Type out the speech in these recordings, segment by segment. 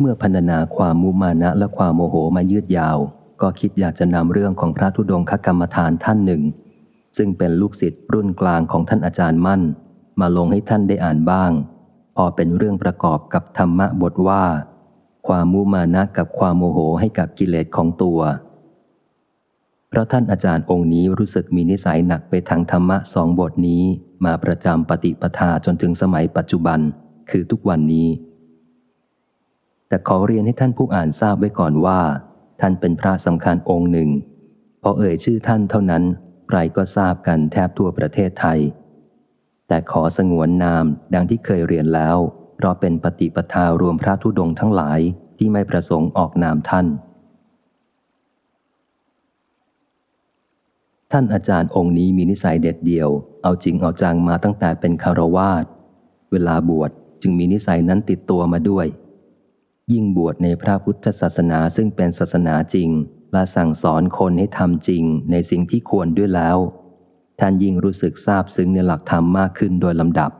เมื่อพรรณนาความมุมานะและความโมโหมายืดยาว ก็คิดอยากจะนำเรื่องของพระธุดงคกรรมฐานท่านหนึ่ง ซึ่งเป็นลูกศิษย์รุ่นกลางของท่านอาจารย์มั่น มาลงให้ท่านได้อ่านบ้าง พอเป็นเรื่องประกอบกับธรรมะบทว่า ความมุมานะกับความโมโหให้กับกิเลสของตัว เพราะท่านอาจารย์องค์นี้รู้สึกมีนิสัยหนักไปทางธรรมะสองบทนี้ มาประจำปฏิปทาจนถึงสมัยปัจจุบัน คือทุกวันนี้ แต่ขอเรียนให้ท่านผู้อ่านทราบไว้ก่อนว่า ท่านเป็นพระสำคัญองค์หนึ่ง พอเอ่ยชื่อท่านเท่านั้นใครก็ทราบกันแทบทั่วประเทศไทย แต่ขอสงวนนามดังที่เคยเรียนแล้ว เพราะเป็นปฏิปทารวมพระธุดงทั้งหลายที่ไม่ประสงค์ออกนามท่าน ท่านอาจารย์องค์นี้มีนิสัยเด็ดเดี่ยว เอาจริงเอาจังมาตั้งแต่เป็นคารวาสเวลาบวชจึงมีนิสัยนั้นติดตัวมาด้วย ยิ่งบวชในพระพุทธศาสนาซึ่งเป็นศาสนาจริง และสั่งสอนคนให้ทำจริงในสิ่งที่ควรด้วยแล้ว ท่านยิ่งรู้สึกซาบซึ้งในหลักธรรมมากขึ้นโดยลำดับ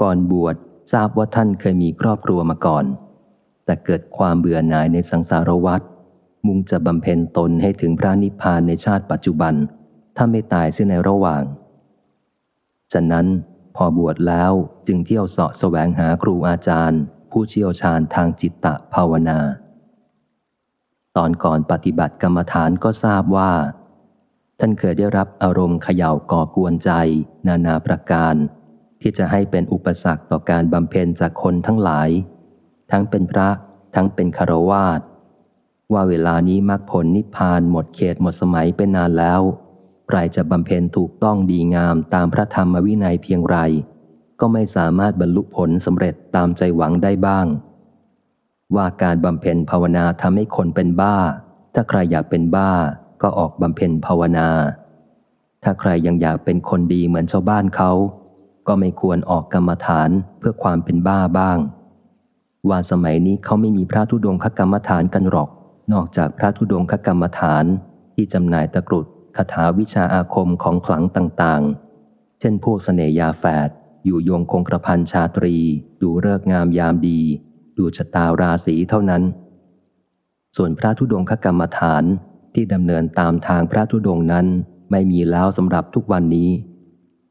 ก่อนบวชทราบว่าท่านเคยมีครอบครัวมาก่อน แต่เกิดความเบื่อหน่ายในสังสารวัฏมุ่งจะบำเพ็ญตนให้ถึงพระนิพพานในชาติปัจจุบัน ถ้าไม่ตายเสียในระหว่าง ฉะนั้นพอบวชแล้วจึงเที่ยวเสาะแสวงหาครูอาจารย์ ผู้เชี่ยวชาญทางจิตตภาวนา ตอนก่อนปฏิบัติกรรมฐานก็ทราบว่า ท่านเคยได้รับอารมณ์เขย่าก่อกวนใจ นานาประการ ที่จะให้เป็นอุปสรรคต่อการบำเพ็ญจากคนทั้งหลาย ทั้งเป็นพระทั้งเป็นคารวาสว่าเวลานี้มรรคผลนิพพานหมดเขตหมดสมัยเป็นนานแล้วใครจะบำเพ็ญถูกต้องดีงามตามพระธรรมวินัยเพียงไร ก็ไม่สามารถบรรลุผลสำเร็จตามใจหวังได้บ้าง ว่าการบำเพ็ญภาวนาทำให้คนเป็นบ้า ถ้าใครอยากเป็นบ้าก็ออกบำเพ็ญภาวนา ถ้าใครยังอยากเป็นคนดีเหมือนชาวบ้านเขา ก็ไม่ควรออกกรรมฐานเพื่อความเป็นบ้าบ้าง ว่าสมัยนี้เขาไม่มีพระธุดงคกรรมฐานกันหรอก นอกจากพระธุดงคกรรมฐานที่จำหน่ายตะกรุดคาถาวิชาอาคมของขลังต่างๆ เช่นพวกเสนยาแฝด อยู่ยงคงกระพันชาตรี ดูเลิกงามยามดี ดูชะตาราศีเท่านั้น ส่วนพระธุดงคกรรมฐานที่ดำเนินตามทางพระธุดงนั้นไม่มีแล้วสำหรับทุกวันนี้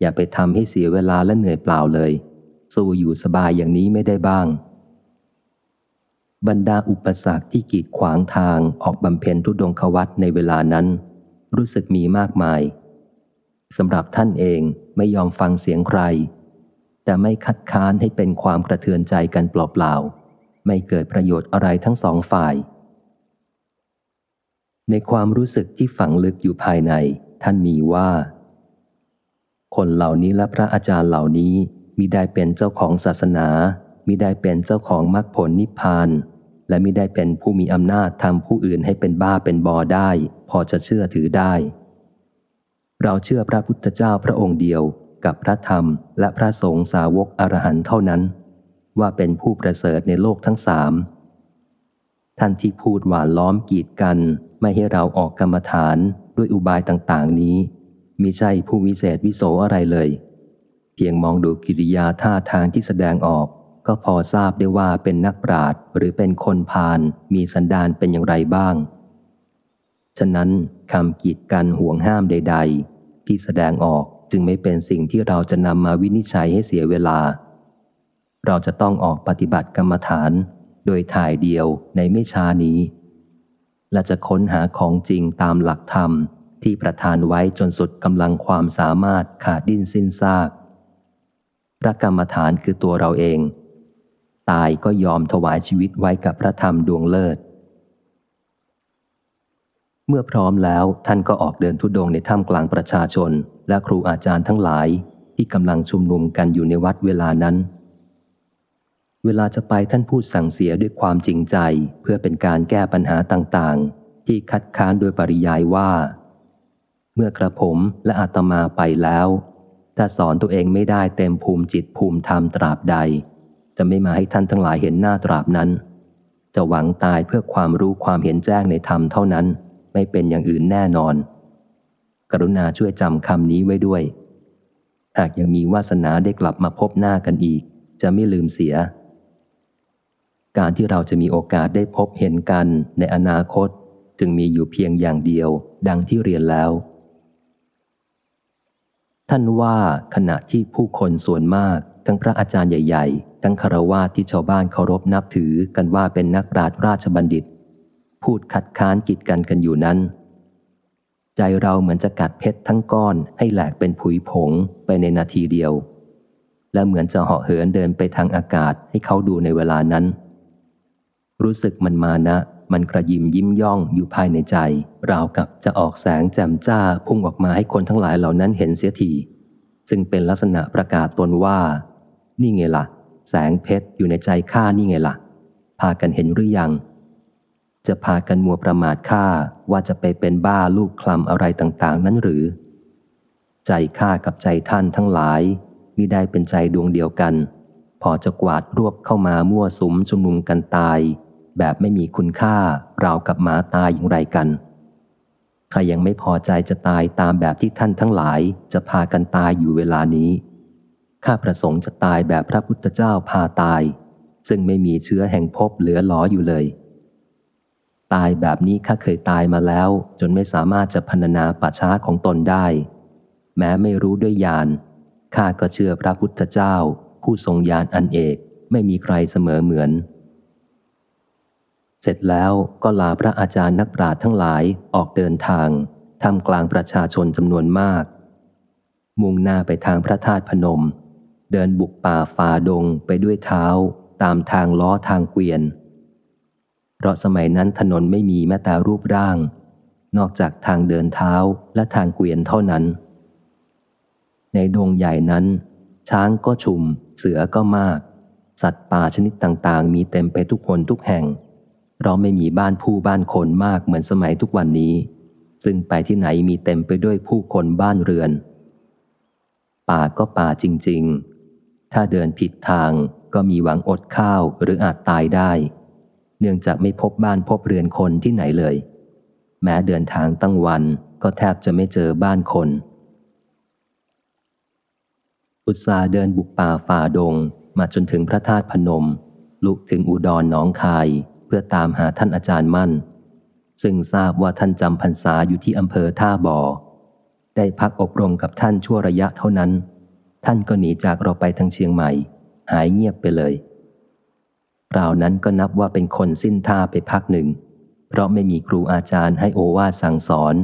อย่าไปทำให้เสียเวลาและเหนื่อยเปล่าเลย สู้อยู่สบายอย่างนี้ไม่ได้บ้าง บรรดาอุปสรรคที่กีดขวางทางออกบำเพ็ญทุดงควัตในเวลานั้น รู้สึกมีมากมายสำหรับท่านเองไม่ยอมฟังเสียงใคร แต่ไม่คัดค้านให้เป็นความกระเทือนใจกันเปล่าๆ ไม่เกิดประโยชน์อะไรทั้งสองฝ่าย ในความรู้สึกที่ฝังลึกอยู่ภายใน ท่านมีว่า คนเหล่านี้และพระอาจารย์เหล่านี้มิได้เป็นเจ้าของศาสนามิได้เป็นเจ้าของมรรคผลนิพพาน และมิได้เป็นผู้มีอำนาจทำผู้อื่นให้เป็นบ้าเป็นบอได้ พอจะเชื่อถือได้ เราเชื่อพระพุทธเจ้าพระองค์เดียว กับพระธรรมและพระสงฆ์สาวกอรหันเท่านั้น ว่าเป็นผู้ประเสริฐในโลกทั้งสามท่านที่พูดหวานล้อมกีดกันไม่ให้เราออกกรรมฐานด้วยอุบายต่างๆ นี้มิใช่ผู้วิเศษวิโสอะไรเลย เพียงมองดูกิริยาท่าทางที่แสดงออก ก็พอทราบได้ว่าเป็นนักปราชญ์หรือเป็นคนพาลมีสันดานเป็นอย่างไรบ้าง ฉะนั้นคำกีดกันห่วงห้ามใด ๆ ที่แสดงออก จึงไม่เป็นสิ่งที่เราจะนำมาวินิจฉัยให้เสียเวลา เราจะต้องออกปฏิบัติกรรมฐาน โดยถ่ายเดียวในไม่ช้านี้ และจะค้นหาของจริงตามหลักธรรมที่ประทานไว้จนสุดกำลังความสามารถขาดดิ้นสิ้นซาก พระกรรมฐานคือตัวเราเอง ตายก็ยอมถวายชีวิตไว้กับพระธรรมดวงเลิศ เมื่อพร้อมแล้วท่านก็ออกเดินทุดงในถ้ำกลางประชาชน และครูอาจารย์ทั้งหลาย ที่กำลังชุมนุมกันอยู่ในวัดเวลานั้น เวลาจะไปท่านพูดสั่งเสียด้วยความจริงใจ เพื่อเป็นการแก้ปัญหาต่างๆ ที่คัดค้านโดยปริยายว่า เมื่อกระผมและอาตมาไปแล้วถ้าสอนตัวเองไม่ได้เต็มภูมิจิตภูมิธรรมตราบใด จะไม่มาให้ท่านทั้งหลายเห็นหน้าตราบนั้น จะหวังตายเพื่อความรู้ความเห็นแจ้งในธรรมเท่านั้น ไม่เป็นอย่างอื่นแน่นอน กรุณาช่วยจำคำนี้ไว้ด้วย หากยังมีวาสนาได้กลับมาพบหน้ากันอีก จะไม่ลืมเสีย การที่เราจะมีโอกาสได้พบเห็นกันในอนาคต จึงมีอยู่เพียงอย่างเดียว ดังที่เรียนแล้ว ท่านว่าขณะที่ผู้คนส่วนมาก ทั้งพระอาจารย์ใหญ่ ๆ ทั้งคารวะที่ชาวบ้านเคารพนับถือกันว่าเป็นนักปราชญ์ราชบัณฑิต พูดขัดค้านกีดกันกันอยู่นั้น ใจเราเหมือนจะกัดเพชรทั้งก้อนให้แหลกเป็นผุยผงไปในนาทีเดียว และเหมือนจะเหาะเหินเดินไปทางอากาศให้เขาดูในเวลานั้น รู้สึกมันมานะ มันกระยิมยิ้มย่องอยู่ภายในใจ ราวกับจะออกแสงแจ่มจ้าพุ่งออกมาให้คนทั้งหลายเหล่านั้นเห็นเสียทีซึ่งเป็นลักษณะประกาศตนว่า นี่ไงละ่ะ แสงเพชรอยู่ในใจข้านี่ไงละ่ะ พากันเห็นหรือยัง จะพากันมัวประมาทข้าว่าจะไปเป็นบ้าลูกคลำอะไรต่างๆ นั้นหรือ ใจข้ากับใจท่านทั้งหลายมิได้เป็นใจดวงเดียวกัน พอจะกวาดรวบเข้ามามั่วสุมชุมนุมกันตาย แบบไม่มีคุณค่าราวกับหมาตายอย่างไรกันใครยังไม่พอใจจะตายตามแบบที่ท่านทั้งหลายจะพากันตายอยู่เวลานี้ข้าประสงค์จะตายแบบพระพุทธเจ้าพาตาย ซึ่งไม่มีเชื้อแห่งภพเหลือหลออยู่เลย ตายแบบนี้ข้าเคยตายมาแล้ว จนไม่สามารถจะพรรณนาป่าช้าของตนได้ แม้ไม่รู้ด้วยญาณข้าก็เชื่อพระพุทธเจ้า ผู้ทรงญาณอันเอกไม่มีใครเสมอเหมือน เสร็จแล้วก็ลาพระอาจารย์นักปราชญ์ทั้งหลายออกเดินทางทำกลางประชาชนจำนวนมาก มุ่งหน้าไปทางพระธาตุพนม เดินบุกป่าฝ่าดงไปด้วยเท้า ตามทางล้อทางเกวียน เพราะสมัยนั้นถนนไม่มีแม้แต่รูปร่าง นอกจากทางเดินเท้าและทางเกวียนเท่านั้น ในดงใหญ่นั้น ช้างก็ชุม เสือก็มาก สัตว์ป่าชนิดต่างๆ มีเต็มไปทุกคนทุกแห่งเราไม่มีบ้านผู้บ้านคนมากเหมือนสมัยทุกวันนี้ ซึ่งไปที่ไหนมีเต็มไปด้วยผู้คนบ้านเรือน ป่าก็ป่าจริง ๆ ถ้าเดินผิดทางก็มีหวังอดข้าวหรืออาจตายได้ เนื่องจากไม่พบบ้านพบเรือนคนที่ไหนเลย แม้เดินทางตั้งวันก็แทบจะไม่เจอบ้านคน อุตสาเดินบุกป่าฝ่าดงมาจนถึงพระธาตุพนม ลุกถึงอุดรหนองคาย เพื่อตามหาท่านอาจารย์มั่น ซึ่งทราบว่าท่านจำพรรษาอยู่ที่อำเภอท่าบ่อ ได้พักอบรมกับท่านชั่วระยะเท่านั้น ท่านก็หนีจากเราไปทางเชียงใหม่ หายเงียบไปเลย ราวนั้นก็นับว่าเป็นคนสิ้นท่าไปพักหนึ่ง เพราะไม่มีครูอาจารย์ให้โอวาสั่งสอน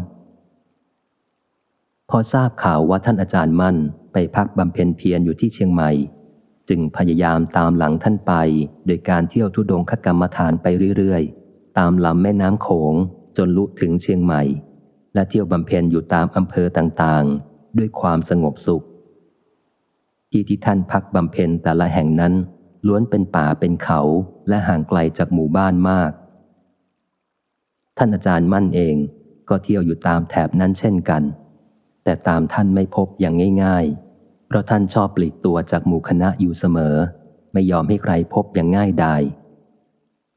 พอทราบข่าวว่าท่านอาจารย์มั่นไปพักบำเพ็ญเพียรอยู่ที่เชียงใหม่ จึงพยายามตามหลังท่านไป โดยการเที่ยวทุดงคกรรมฐานไปเรื่อยๆ ตามลำแม่น้ำโขงจนลุถึงเชียงใหม่ และเที่ยวบำเพ็ญอยู่ตามอำเภอต่างๆ ด้วยความสงบสุข ที่ที่ท่านพักบำเพ็ญแต่ละแห่งนั้น ล้วนเป็นป่าเป็นเขาและห่างไกลจากหมู่บ้านมาก ท่านอาจารย์มั่นเองก็เที่ยวอยู่ตามแถบนั้นเช่นกัน แต่ตามท่านไม่พบอย่างง่ายๆ เพราะท่านชอบปลีกตัวจากหมู่คณะอยู่เสมอ ไม่ยอมให้ใครพบอย่างง่ายดาย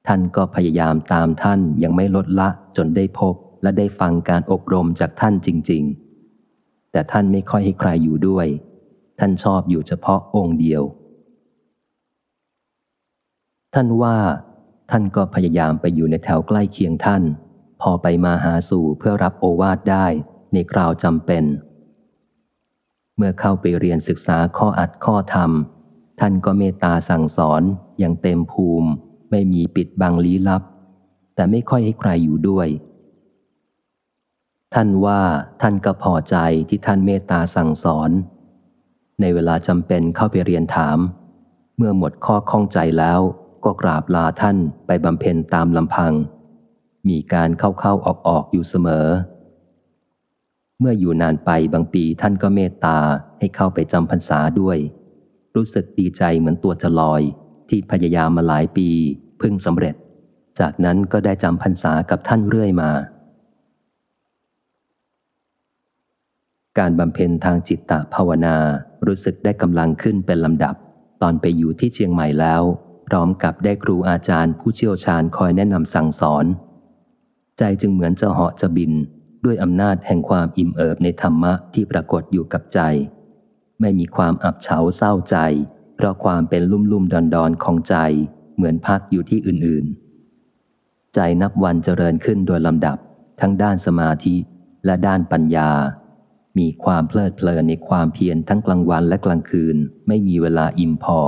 ท่านก็พยายามตามท่านยังไม่ลดละจนได้พบและได้ฟังการอบรมจากท่านจริง ๆ แต่ท่านไม่ค่อยให้ใครอยู่ด้วย ท่านชอบอยู่เฉพาะองค์เดียว ท่านว่า ท่านก็พยายามไปอยู่ในแถวใกล้เคียงท่าน พอไปมาหาสู่เพื่อรับโอวาทได้ในคราวจำเป็น เมื่อเข้าไปเรียนศึกษาข้ออัดข้อธรรม ท่านก็เมตตาสั่งสอนอย่างเต็มภูมิ ไม่มีปิดบังลี้ลับ แต่ไม่ค่อยให้ใครอยู่ด้วย ท่านว่าท่านก็พอใจที่ท่านเมตตาสั่งสอน ในเวลาจำเป็นเข้าไปเรียนถาม เมื่อหมดข้อข้องใจแล้ว ก็กราบลาท่านไปบำเพ็ญตามลำพัง มีการเข้าๆออกๆอยู่เสมอ เมื่ออยู่นานไปบางปีท่านก็เมตตาให้เข้าไปจำพรรษาด้วย รู้สึกดีใจเหมือนตัวจะลอย ที่พยายามมาหลายปีพึ่งสำเร็จ จากนั้นก็ได้จำพรรษากับท่านเรื่อยมา การบำเพ็ญทางจิตตภาวนารู้สึกได้กำลังขึ้นเป็นลำดับ ตอนไปอยู่ที่เชียงใหม่แล้ว พร้อมกับได้ครูอาจารย์ผู้เชี่ยวชาญคอยแนะนำสั่งสอน ใจจึงเหมือนจะเหาะจะบินด้วยอำนาจแห่งความอิ่มเอิบในธรรมะที่ปรากฏอยู่กับใจ ไม่มีความอับเฉาเศร้าใจ เพราะความเป็นลุ่มลุ่มดอนดอนของใจ เหมือนพักอยู่ที่อื่นๆ ใจนับวันเจริญขึ้นโดยลำดับ ทั้งด้านสมาธิและด้านปัญญา มีความเพลิดเพลินในความเพียรทั้งกลางวันและกลางคืน ไม่มีเวลาอิ่มพอ